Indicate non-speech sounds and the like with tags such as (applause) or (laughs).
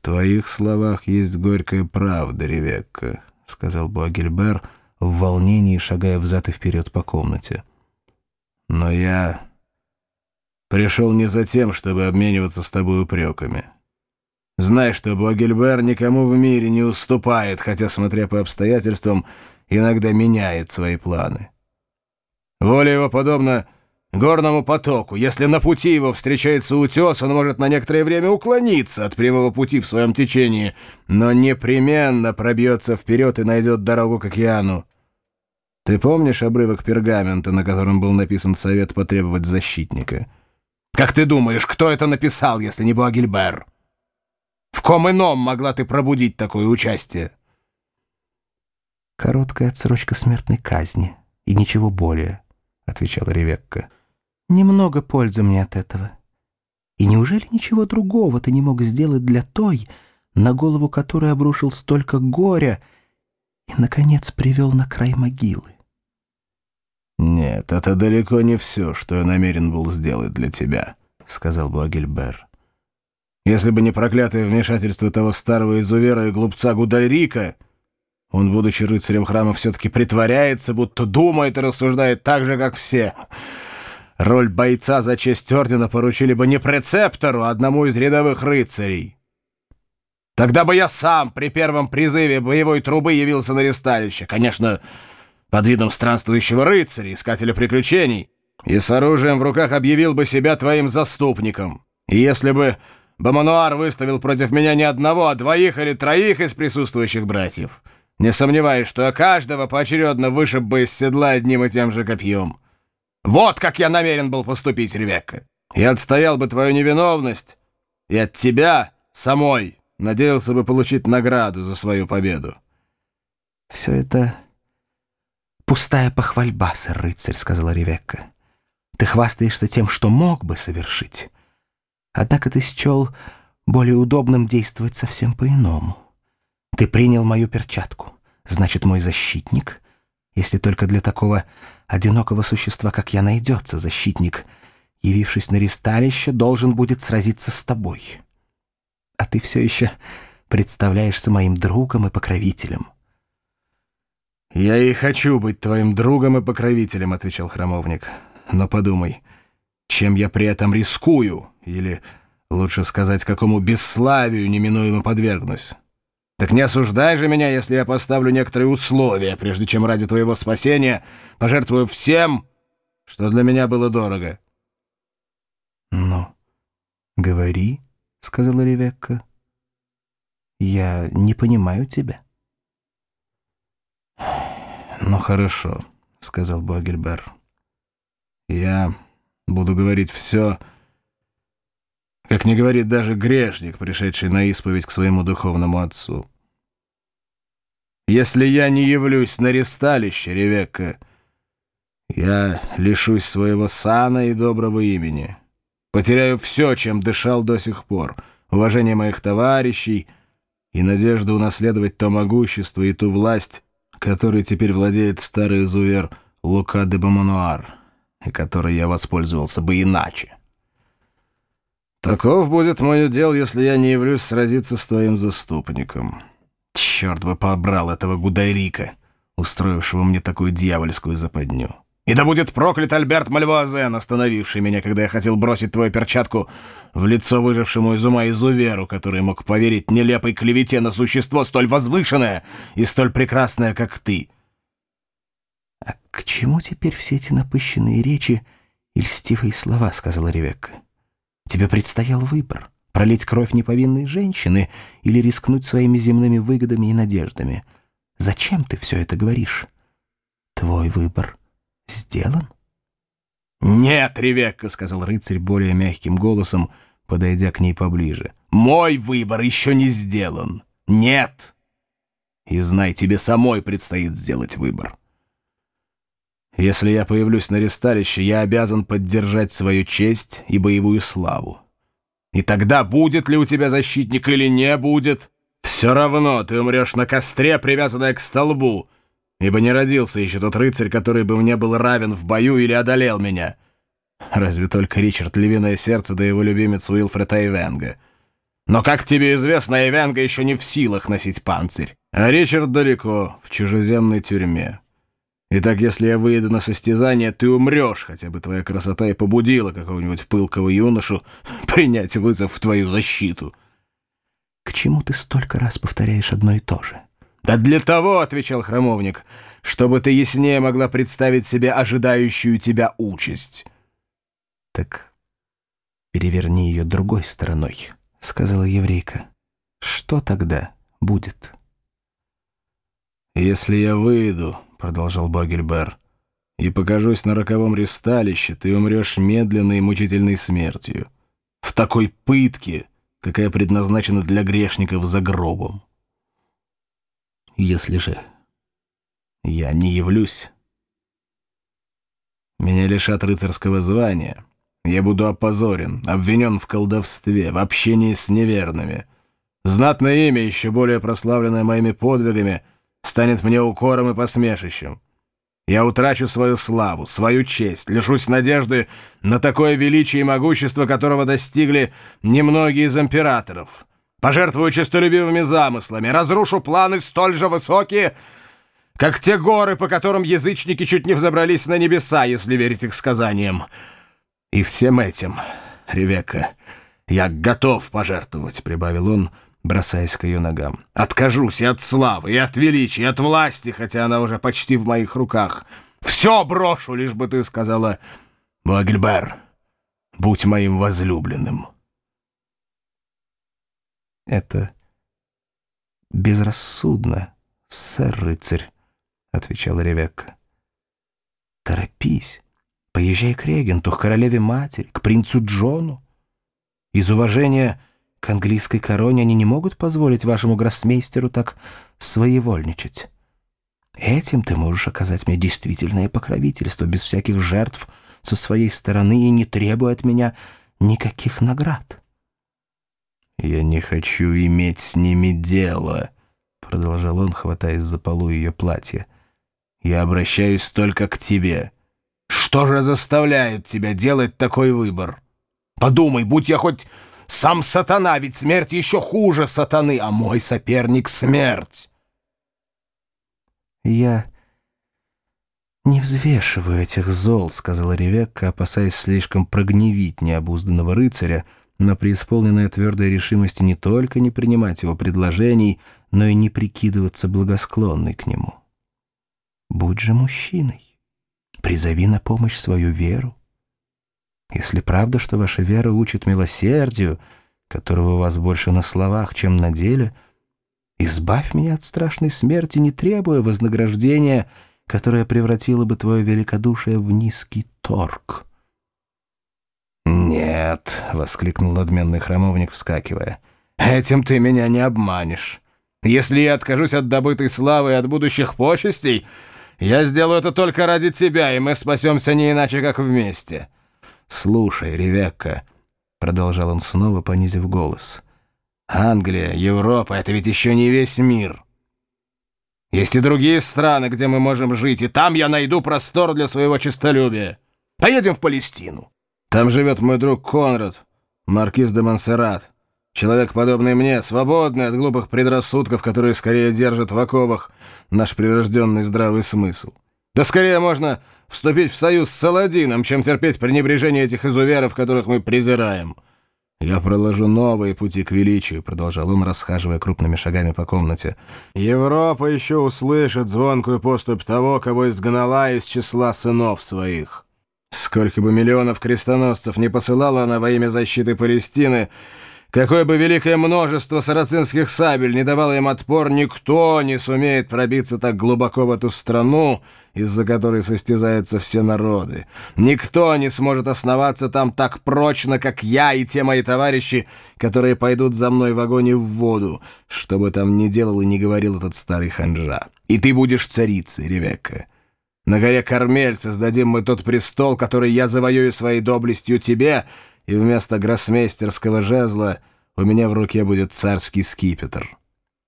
твоих словах есть горькая правда, Ревекка», — сказал Буагильбер, в волнении шагая взад и вперед по комнате. «Но я пришел не за тем, чтобы обмениваться с тобой упреками. Знай, что Буагильбер никому в мире не уступает, хотя, смотря по обстоятельствам, иногда меняет свои планы. Воля его подобна горному потоку. Если на пути его встречается утес, он может на некоторое время уклониться от прямого пути в своем течении, но непременно пробьется вперед и найдет дорогу к океану. Ты помнишь обрывок пергамента, на котором был написан совет потребовать защитника? Как ты думаешь, кто это написал, если не Буагильбер? В ком ином могла ты пробудить такое участие? «Короткая отсрочка смертной казни, и ничего более», — отвечала Ревекка. Немного пользы мне от этого. И неужели ничего другого ты не мог сделать для той, на голову которой обрушил столько горя и, наконец, привел на край могилы? «Нет, это далеко не все, что я намерен был сделать для тебя», — сказал Буагильбер. «Если бы не проклятое вмешательство того старого изувера и глупца Гудайрика, он, будучи рыцарем храма, все-таки притворяется, будто думает и рассуждает так же, как все». Роль бойца за честь ордена поручили бы не прецептору, а одному из рядовых рыцарей. Тогда бы я сам при первом призыве боевой трубы явился на ресталище, конечно, под видом странствующего рыцаря, искателя приключений, и с оружием в руках объявил бы себя твоим заступником. И если бы Бомануар выставил против меня не одного, а двоих или троих из присутствующих братьев, не сомневаюсь, что я каждого поочередно вышиб бы из седла одним и тем же копьем. Вот как я намерен был поступить, Ревекка. Я отстоял бы твою невиновность, и от тебя самой надеялся бы получить награду за свою победу. «Все это пустая похвальба, сэр-рыцарь», — сказала Ревекка. «Ты хвастаешься тем, что мог бы совершить. Однако ты счел более удобным действовать совсем по-иному. Ты принял мою перчатку, значит, мой защитник, если только для такого одинокого существа, как я, найдется защитник, явившись на ресталище, должен будет сразиться с тобой. А ты все еще представляешься моим другом и покровителем. «Я и хочу быть твоим другом и покровителем», — отвечал храмовник. «Но подумай, чем я при этом рискую? Или, лучше сказать, какому бесславию неминуемо подвергнусь?» Так не осуждай же меня, если я поставлю некоторые условия, прежде чем ради твоего спасения пожертвую всем, что для меня было дорого. — Ну, говори, — сказала Ревекка. — Я не понимаю тебя. — Ну, хорошо, — сказал Богельбер. — Я буду говорить все, как не говорит даже грешник, пришедший на исповедь к своему духовному отцу. Если я не явлюсь на ресталище, Ревекка, я лишусь своего сана и доброго имени. Потеряю все, чем дышал до сих пор, уважение моих товарищей и надежду унаследовать то могущество и ту власть, которой теперь владеет старый изувер Лука де Бомануар, и которой я воспользовался бы иначе. Таков будет мой удел, если я не явлюсь сразиться с твоим заступником». Черт бы побрал этого Гудайрика, устроившего мне такую дьявольскую западню. И да будет проклят Альберт Мальвуазен, остановивший меня, когда я хотел бросить твою перчатку в лицо выжившему из ума изуверу, который мог поверить нелепой клевете на существо столь возвышенное и столь прекрасное, как ты. — А к чему теперь все эти напыщенные речи и льстивые слова? — сказала Ревекка. — Тебе предстоял выбор пролить кровь неповинной женщины или рискнуть своими земными выгодами и надеждами. Зачем ты все это говоришь? Твой выбор сделан? «Нет, Ревекка», — сказал рыцарь более мягким голосом, подойдя к ней поближе. «Мой выбор еще не сделан. Нет. И знай, тебе самой предстоит сделать выбор. Если я появлюсь на ресталище, я обязан поддержать свою честь и боевую славу. И тогда будет ли у тебя защитник или не будет, все равно ты умрешь на костре, привязанная к столбу, ибо не родился еще тот рыцарь, который бы мне был равен в бою или одолел меня. Разве только Ричард Львиное Сердце да его любимец Уилфред Айвенга. Но, как тебе известно, Эвенга еще не в силах носить панцирь, а Ричард далеко, в чужеземной тюрьме. Итак, если я выйду на состязание, ты умрешь, хотя бы твоя красота и побудила какого-нибудь пылкого юношу (laughs) принять вызов в твою защиту. К чему ты столько раз повторяешь одно и то же? «Да для того, — отвечал храмовник, — чтобы ты яснее могла представить себе ожидающую тебя участь». «Так переверни ее другой стороной», — сказала еврейка. «Что тогда будет?» «Если я выйду, — продолжал Богельбер, — и покажусь на роковом ресталище, ты умрешь медленной и мучительной смертью. В такой пытке, какая предназначена для грешников за гробом. Если же я не явлюсь, меня лишат рыцарского звания» Я буду опозорен, обвинен в колдовстве, в общении с неверными. Знатное имя, еще более прославленное моими подвигами, станет мне укором и посмешищем. Я утрачу свою славу, свою честь, лишусь надежды на такое величие и могущество, которого достигли немногие из императоров. Пожертвую честолюбивыми замыслами, разрушу планы столь же высокие, как те горы, по которым язычники чуть не взобрались на небеса, если верить их сказаниям. И всем этим, Ревека, я готов пожертвовать, — прибавил он, бросаясь к ее ногам. Откажусь и от славы, и от величия, и от власти, хотя она уже почти в моих руках. Все брошу, лишь бы ты сказала, Буагельбер, будь моим возлюбленным. Это безрассудно, сэр-рыцарь, — отвечала Ревекка. Торопись. Поезжай к регенту, к королеве-матери, к принцу Джону. Из уважения к английской короне они не могут позволить вашему гроссмейстеру так своевольничать. Этим ты можешь оказать мне действительное покровительство, без всяких жертв со своей стороны и не требуя от меня никаких наград. «Я не хочу иметь с ними дело», — продолжал он, хватаясь за полу ее платья. «Я обращаюсь только к тебе». Что же заставляет тебя делать такой выбор? Подумай, будь я хоть сам сатана, ведь смерть еще хуже сатаны, а мой соперник — смерть. Я не взвешиваю этих зол, — сказала Ревекка, опасаясь слишком прогневить необузданного рыцаря, но преисполненная твердой решимости не только не принимать его предложений, но и не прикидываться благосклонной к нему. Будь же мужчиной. Призови на помощь свою веру. Если правда, что ваша вера учит милосердию, которого у вас больше на словах, чем на деле, избавь меня от страшной смерти, не требуя вознаграждения, которое превратило бы твое великодушие в низкий торг». «Нет», — воскликнул надменный храмовник, вскакивая, — «этим ты меня не обманешь. Если я откажусь от добытой славы и от будущих почестей, я сделаю это только ради тебя, и мы спасемся не иначе, как вместе. Слушай, Ревекка, — продолжал он снова, понизив голос, — Англия, Европа — это ведь еще не весь мир. Есть и другие страны, где мы можем жить, и там я найду простор для своего честолюбия. Поедем в Палестину. Там живет мой друг Конрад, маркиз де Монсеррат. Человек, подобный мне, свободный от глупых предрассудков, которые скорее держат в оковах наш прирожденный здравый смысл. Да скорее можно вступить в союз с Саладином, чем терпеть пренебрежение этих изуверов, которых мы презираем. «Я проложу новые пути к величию», — продолжал он, расхаживая крупными шагами по комнате. «Европа еще услышит звонкую поступь того, кого изгнала из числа сынов своих. Сколько бы миллионов крестоносцев не посылала она во имя защиты Палестины, Какое бы великое множество сарацинских сабель не давало им отпор, никто не сумеет пробиться так глубоко в эту страну, из-за которой состязаются все народы. Никто не сможет основаться там так прочно, как я и те мои товарищи, которые пойдут за мной в огонь и в воду, что бы там ни делал и не говорил этот старый ханжа. И ты будешь царицей, Ревекка. На горе Кармель создадим мы тот престол, который я завоюю своей доблестью тебе — и вместо гроссмейстерского жезла у меня в руке будет царский скипетр.